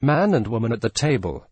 Man and woman at the table,